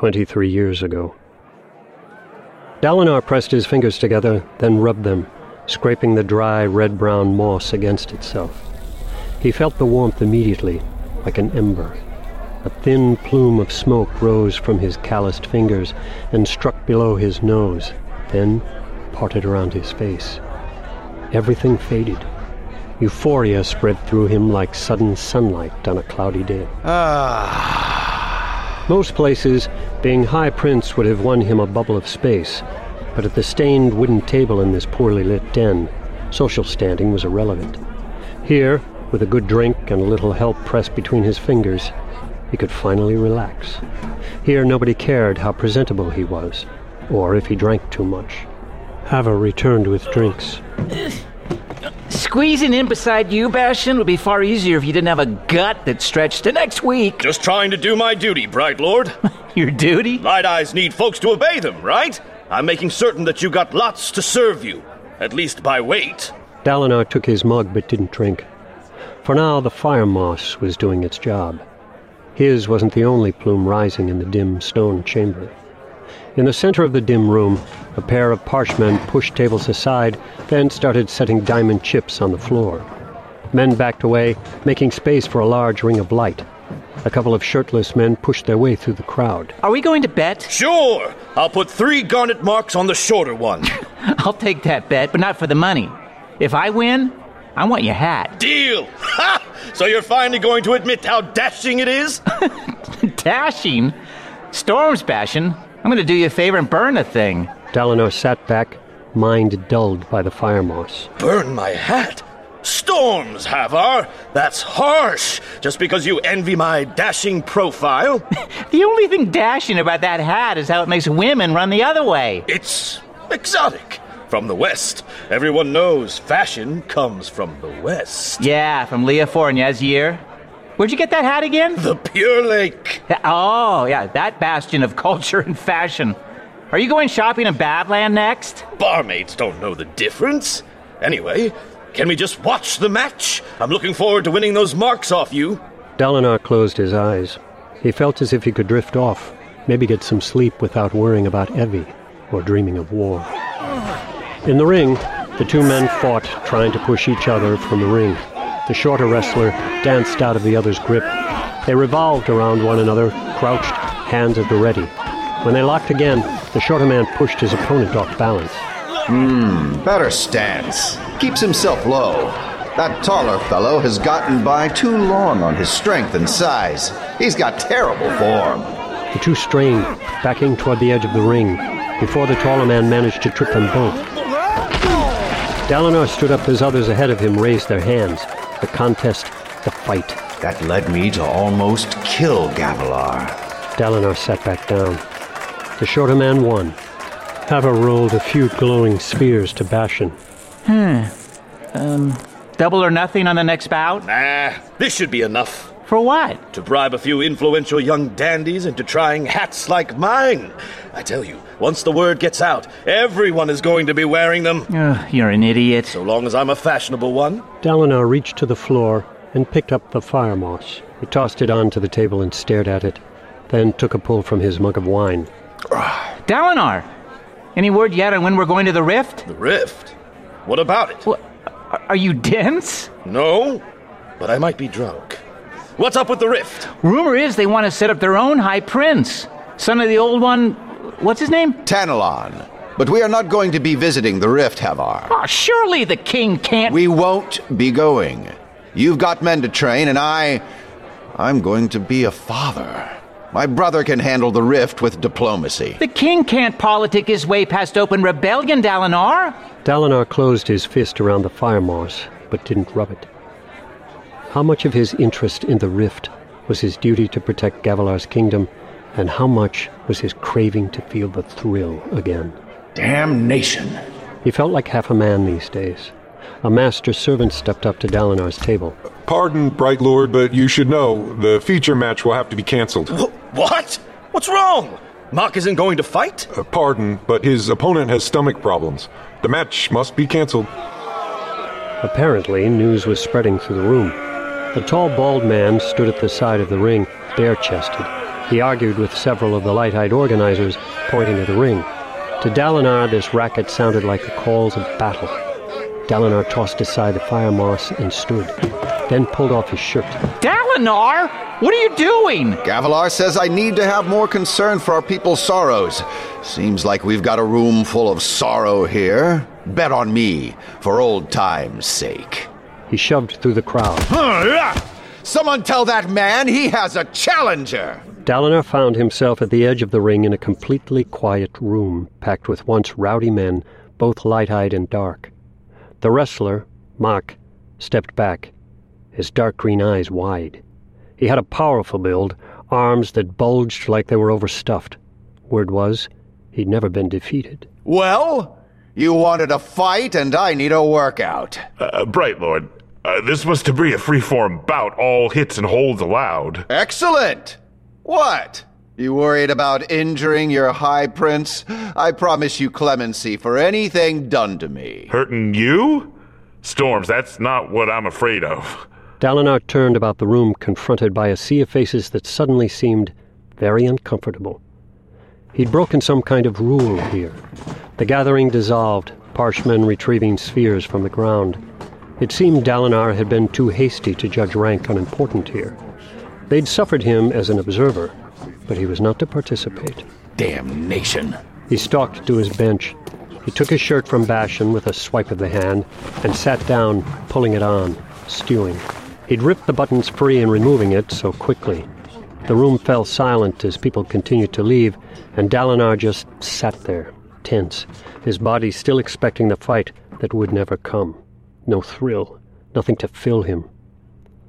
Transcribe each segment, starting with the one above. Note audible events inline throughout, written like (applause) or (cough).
23 years ago. Dalinar pressed his fingers together, then rubbed them, scraping the dry red brown moss against itself. He felt the warmth immediately, like an ember. A thin plume of smoke rose from his calloused fingers and struck below his nose, then parted around his face. Everything faded. Euphoria spread through him like sudden sunlight on a cloudy day. Ah. Most places, being High Prince would have won him a bubble of space, but at the stained wooden table in this poorly lit den, social standing was irrelevant. Here, with a good drink and a little help pressed between his fingers, he could finally relax. Here, nobody cared how presentable he was, or if he drank too much. Havar returned with drinks. Squeezing in beside you, Bashin, would be far easier if you didn't have a gut that stretched to next week. Just trying to do my duty, Bright Lord. (laughs) (laughs) Your duty? Light eyes need folks to obey them, right? I'm making certain that you got lots to serve you, at least by weight. Dalinar took his mug but didn't drink. For now, the fire moss was doing its job. His wasn't the only plume rising in the dim stone chamber. In the center of the dim room, a pair of parshmen pushed tables aside, then started setting diamond chips on the floor. Men backed away, making space for a large ring of light. A couple of shirtless men pushed their way through the crowd. Are we going to bet? Sure! I'll put three garnet marks on the shorter one. (laughs) I'll take that bet, but not for the money. If I win, I want your hat. Deal! Ha! So you're finally going to admit how dashing it is? (laughs) Dashing? Storms, Bashin. I'm going to do you a favor and burn the thing. Dalinar sat back, mind dulled by the fire moss. Burn my hat? Storms, Havar! That's harsh! Just because you envy my dashing profile? (laughs) The only thing dashing about that hat is how it makes women run the other way. It's exotic. From the West. Everyone knows fashion comes from the West. Yeah, from Leah Fournier's year. Where'd you get that hat again? The Pure Lake. Oh, yeah, that bastion of (laughs) culture and fashion. Are you going shopping in Badland next? Barmaids don't know the difference. Anyway, can we just watch the match? I'm looking forward to winning those marks off you. Dalinar closed his eyes. He felt as if he could drift off, maybe get some sleep without worrying about Evi or dreaming of war. In the ring, the two men fought, trying to push each other from the ring. The shorter wrestler danced out of the other's grip. They revolved around one another, crouched, hands at the ready. When they locked again, the shorter man pushed his opponent off balance. Hmm, Better stance. Keeps himself low. That taller fellow has gotten by too long on his strength and size. He's got terrible form. The two strained, backing toward the edge of the ring, before the taller man managed to trip them both. Dalinar stood up as others ahead of him raised their hands. The contest, the fight. That led me to almost kill Gavilar. Dalinar sat back down. The shorter man won. Havar rolled a few glowing spears to Bashin. Hmm. Um, double or nothing on the next bout? Nah, this should be enough. For what? To bribe a few influential young dandies into trying hats like mine. I tell you, once the word gets out, everyone is going to be wearing them. Ugh, you're an idiot. So long as I'm a fashionable one. Dalinar reached to the floor and picked up the fire moss. He tossed it onto the table and stared at it, then took a pull from his mug of wine. Dalinar! Any word yet on when we're going to the Rift? The rift. What about it? What, are- are you dense? No, but I might be drunk. What's up with the rift? Rumor is they want to set up their own High Prince. Son of the old one. What's his name? Tanalan. But we are not going to be visiting the Rift, Havar. Oh, surely the king can't. We won't be going. You've got men to train, and I. I'm going to be a father. My brother can handle the Rift with diplomacy. The king can't politic his way past open rebellion, Dalinar. Dalinar closed his fist around the fire moss, but didn't rub it. How much of his interest in the rift was his duty to protect Gavilar's kingdom, and how much was his craving to feel the thrill again? Damnation. He felt like half a man these days. A master servant stepped up to Dalinar's table. Pardon, Bright Lord, but you should know the feature match will have to be canceled. What? What's wrong? Makh isn't going to fight? Uh, pardon, but his opponent has stomach problems. The match must be canceled. Apparently, news was spreading through the room. A tall, bald man stood at the side of the ring, bare chested. He argued with several of the light-eyed organizers, pointing to the ring. To Dalinar, this racket sounded like the calls of battle. Dalinar tossed aside the fire moss and stood, then pulled off his shirt. Dalinar! What are you doing? Gavilar says I need to have more concern for our people's sorrows. Seems like we've got a room full of sorrow here. Bet on me, for old time's sake. He shoved through the crowd. (laughs) Someone tell that man he has a challenger! Dalinar found himself at the edge of the ring in a completely quiet room, packed with once rowdy men, both light-eyed and dark. The wrestler, Makh, stepped back, his dark green eyes wide. He had a powerful build, arms that bulged like they were overstuffed. Word was, he'd never been defeated. Well, you wanted a fight, and I need a workout. Uh, Bright Lord, uh, this was to be a free-form bout, all hits and holds allowed. Excellent! What? You worried about injuring your High Prince? I promise you clemency for anything done to me. Hurting you? Storms, that's not what I'm afraid of. Dalinar turned about the room, confronted by a sea of faces that suddenly seemed very uncomfortable. He'd broken some kind of rule here. The gathering dissolved, parshmen retrieving spheres from the ground. It seemed Dalinar had been too hasty to judge rank unimportant here. They'd suffered him as an observer, but he was not to participate. Damnation. He stalked to his bench. He took his shirt from Bashin with a swipe of the hand and sat down, pulling it on, stewing. He'd ripped the buttons free in removing it so quickly. The room fell silent as people continued to leave, and Dalinar just sat there, tense, his body still expecting the fight that would never come. No thrill, nothing to fill him.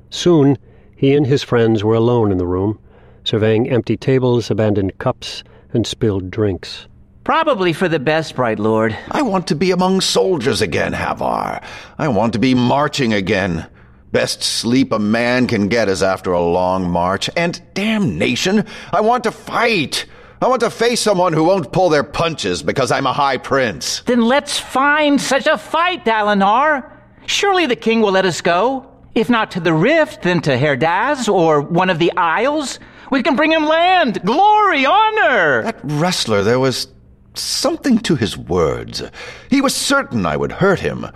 Soon, he and his friends were alone in the room, surveying empty tables, abandoned cups, and spilled drinks. Probably for the best, Bright Lord. I want to be among soldiers again, Havar. I want to be marching again. Best sleep a man can get is after a long march. And damnation, I want to fight. I want to face someone who won't pull their punches because I'm a high prince. Then let's find such a fight, Dalinar. Surely the king will let us go. If not to the rift, then to Herdaz or one of the isles. We can bring him land, glory, honor. That wrestler, there was something to his words. He was certain I would hurt him.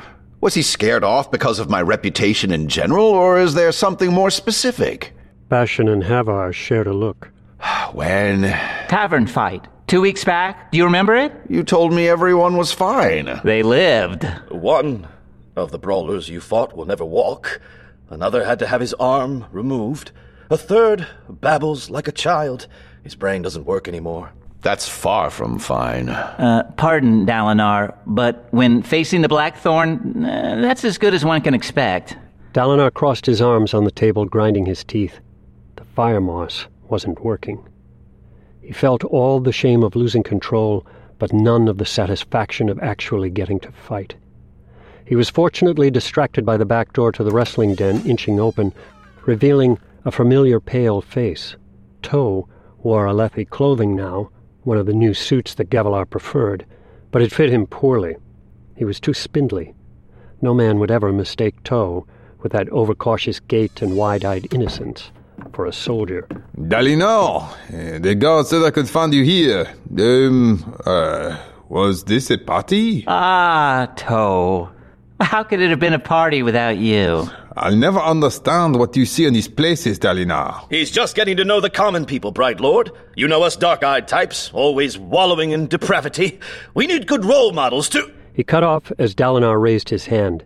Was he scared off because of my reputation in general, or is there something more specific? Bashin and Havar shared a look. (sighs) When Tavern fight. Two weeks back. Do you remember it? you told me everyone was fine. They lived. One of the brawlers you fought will never walk. Another had to have his arm removed. A third babbles like a child. His brain doesn't work anymore. That's far from fine. Uh, pardon, Dalinar, but when facing the Blackthorn, uh, that's as good as one can expect. Dalinar crossed his arms on the table, grinding his teeth. The fire moss wasn't working. He felt all the shame of losing control, but none of the satisfaction of actually getting to fight. He was fortunately distracted by the back door to the wrestling den inching open, revealing a familiar pale face. Toh wore Alethi clothing now, one of the new suits that Gavilar preferred, but it fit him poorly. He was too spindly. No man would ever mistake Toh, with that overcautious gait and wide-eyed innocence, for a soldier. Dalinar, uh, the guard said I could find you here. Um, uh, was this a party? Ah, Toh. How could it have been a party without you? I'll never understand what you see in these places, Dalinar. He's just getting to know the common people, Bright Lord. You know us dark eyed types, always wallowing in depravity. We need good role models to. He cut off as Dalinar raised his hand.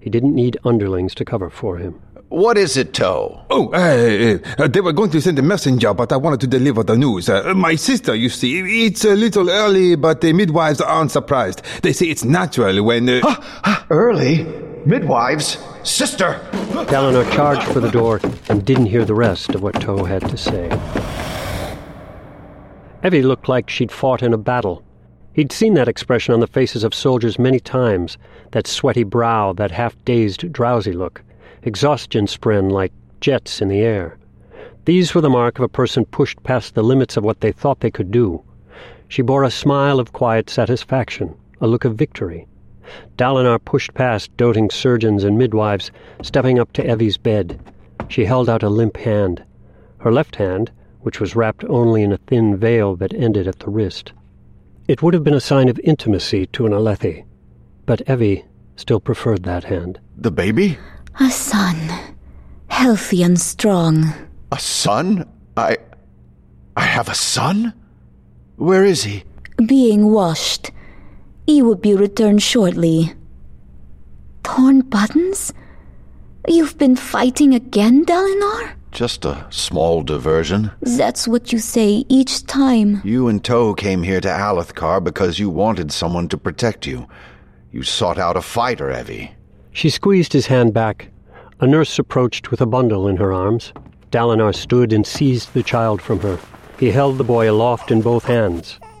He didn't need underlings to cover for him. What is it, Toh? Oh, uh, uh, they were going to send a messenger, but I wanted to deliver the news. Uh, my sister, you see, it's a little early, but the midwives aren't surprised. They say it's natural when. Uh, Early? Midwives? Sister? Dalinar charged for the door and didn't hear the rest of what Toh had to say. Evi looked like she'd fought in a battle. He'd seen that expression on the faces of soldiers many times, that sweaty brow, that half-dazed, drowsy look, exhaustion spren like jets in the air. These were the mark of a person pushed past the limits of what they thought they could do. She bore a smile of quiet satisfaction, a look of victory. Dalinar pushed past doting surgeons and midwives, stepping up to Evi's bed. She held out a limp hand. Her left hand which was wrapped only in a thin veil that ended at the wrist. It would have been a sign of intimacy to an Alethi, but Evi still preferred that hand. The baby? A son. Healthy and strong. A son? I. I have a son? Where is he? Being washed. He would be returned shortly. Torn buttons? You've been fighting again, Dalinar? Just a small diversion. That's what you say each time. You and Toh came here to Alethkar because you wanted someone to protect you. You sought out a fighter, Evi. She squeezed his hand back. A nurse approached with a bundle in her arms. Dalinar stood and seized the child from her. He held the boy aloft in both hands. (laughs)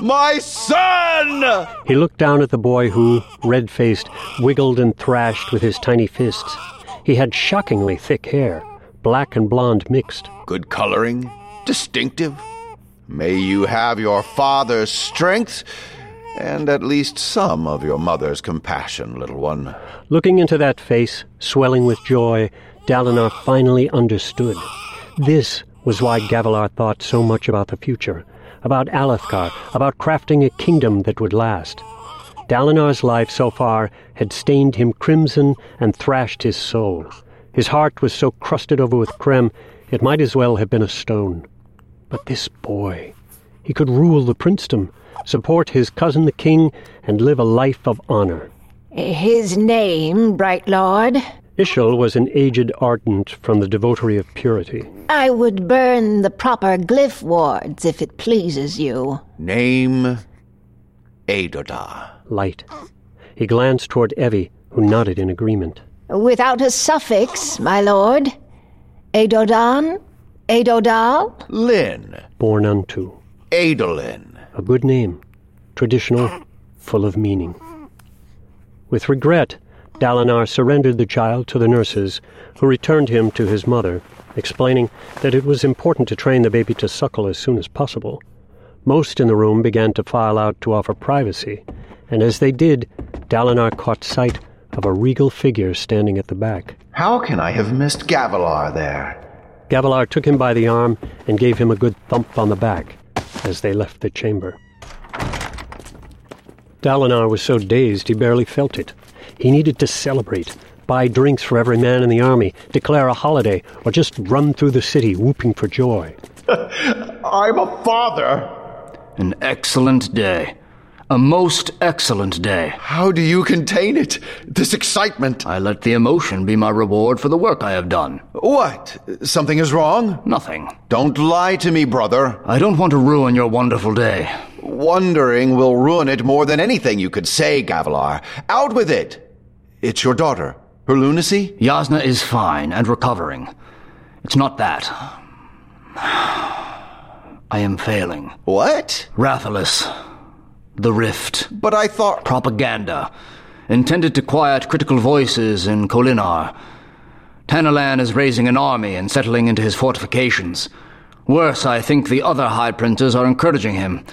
My son! He looked down at the boy who, red faced, wiggled and thrashed with his tiny fists. He had shockingly thick hair, black and blonde mixed. Good coloring, distinctive. May you have your father's strength and at least some of your mother's compassion, little one. Looking into that face, swelling with joy, Dalinar finally understood. This was why Gavilar thought so much about the future, about Alethkar, about crafting a kingdom that would last. Dalinar's life so far had stained him crimson and thrashed his soul. His heart was so crusted over with crem, it might as well have been a stone. But this boy, he could rule the princedom, support his cousin the king, and live a life of honor. His name, Bright Lord? Ishil was an aged ardent from the devotary of purity. I would burn the proper glyph wards if it pleases you. Name Adodah. Light. He glanced toward Evi, who nodded in agreement. Without a suffix, my lord. Adodan? Adodal? Lyn. Born unto. Adolin. A good name. Traditional, full of meaning. With regret, Dalinar surrendered the child to the nurses, who returned him to his mother, explaining that it was important to train the baby to suckle as soon as possible. Most in the room began to file out to offer privacy, and as they did, Dalinar caught sight of a regal figure standing at the back. How can I have missed Gavilar there? Gavilar took him by the arm and gave him a good thump on the back as they left the chamber. Dalinar was so dazed he barely felt it. He needed to celebrate, buy drinks for every man in the army, declare a holiday, or just run through the city whooping for joy. (laughs) I'm a father. An excellent day. A most excellent day. How do you contain it? This excitement. I let the emotion be my reward for the work I have done. What? Something is wrong? Nothing. Don't lie to me, brother. I don't want to ruin your wonderful day. Wondering will ruin it more than anything you could say, Gavilar. Out with it. It's your daughter. Her lunacy? Yasna is fine and recovering. It's not that. I am failing. What? Rathalas. The Rift. But I thought. Propaganda. Intended to quiet critical voices in Kholinar. Tanalan is raising an army and settling into his fortifications. Worse, I think the other High Princes are encouraging him.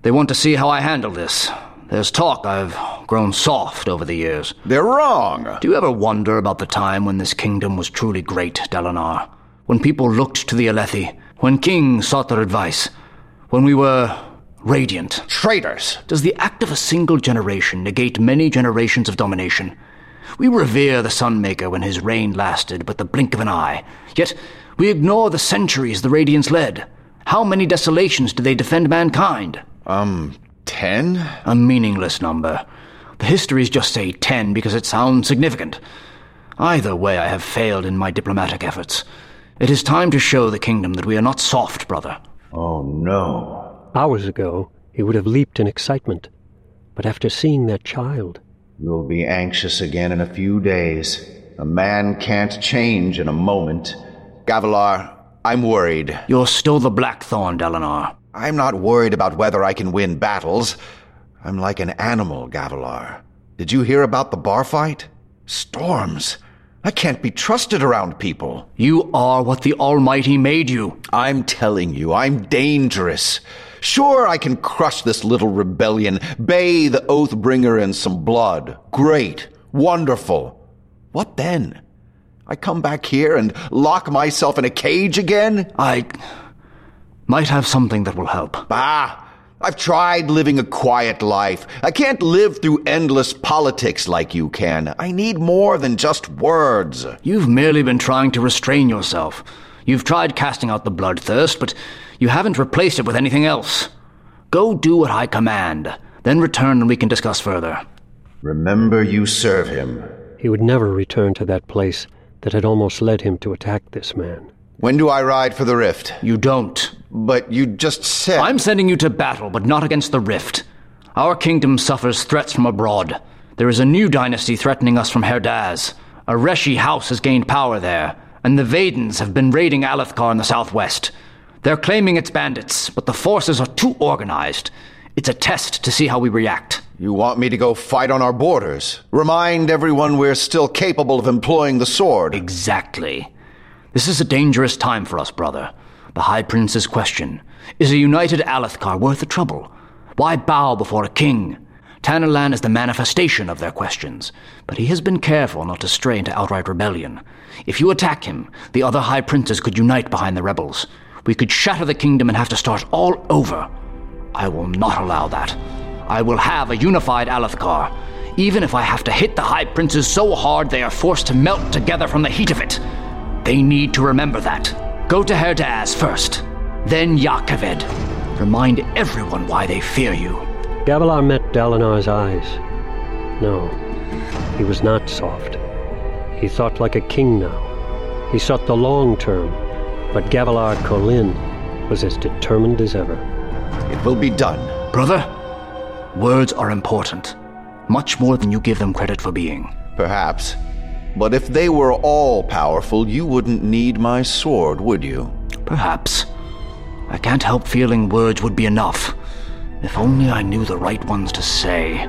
They want to see how I handle this. There's talk I've grown soft over the years. They're wrong. Do you ever wonder about the time when this kingdom was truly great, Dalinar? When people looked to the Alethi? When kings sought their advice? When we were radiant? Traitors. Does the act of a single generation negate many generations of domination? We revere the Sunmaker when his reign lasted but the blink of an eye. Yet we ignore the centuries the Radiants led. How many desolations did they defend mankind? Um, ten? A meaningless number. The histories just say ten because it sounds significant. Either way, I have failed in my diplomatic efforts. It is time to show the kingdom that we are not soft, brother. Oh, no. Hours ago, he would have leaped in excitement. But after seeing that child. You'll be anxious again in a few days. A man can't change in a moment. Gavilar, I'm worried. You're still the Blackthorn, Dalinar. I'm not worried about whether I can win battles. I'm like an animal, Gavilar. Did you hear about the bar fight? Storms. I can't be trusted around people. You are what the Almighty made you. I'm telling you, I'm dangerous. Sure, I can crush this little rebellion, bay bathe Oathbringer in some blood. Great. Wonderful. What then? I come back here and lock myself in a cage again? I might have something that will help. Bah! I've tried living a quiet life. I can't live through endless politics like you can. I need more than just words. You've merely been trying to restrain yourself. You've tried casting out the bloodthirst, but you haven't replaced it with anything else. Go do what I command, then return and we can discuss further. Remember you serve him. He would never return to that place that had almost led him to attack this man. When do I ride for the rift? You don't. But you just said. I'm sending you to battle, but not against the rift. Our kingdom suffers threats from abroad. There is a new dynasty threatening us from Herdaz. A Reshi house has gained power there, and the Vedens have been raiding Alethkar in the southwest. They're claiming it's bandits, but the forces are too organized. It's a test to see how we react. You want me to go fight on our borders? Remind everyone we're still capable of employing the sword? Exactly. This is a dangerous time for us, brother. The High Prince's question Is a united Alethkar worth the trouble? Why bow before a king? Tanalan is the manifestation of their questions, but he has been careful not to stray into outright rebellion. If you attack him, the other High Princes could unite behind the rebels. We could shatter the kingdom and have to start all over. I will not allow that. I will have a unified Alethkar, even if I have to hit the High Princes so hard they are forced to melt together from the heat of it. They need to remember that. Go to Herdaz first, then Jah Keved. Remind everyone why they fear you. Gavilar met Dalinar's eyes. No, he was not soft. He thought like a king now. He sought the long term, but Gavilar Kholin was as determined as ever. It will be done. Brother, words are important. Much more than you give them credit for being. Perhaps. But if they were all powerful, you wouldn't need my sword, would you? Perhaps. I can't help feeling words would be enough. If only I knew the right ones to say.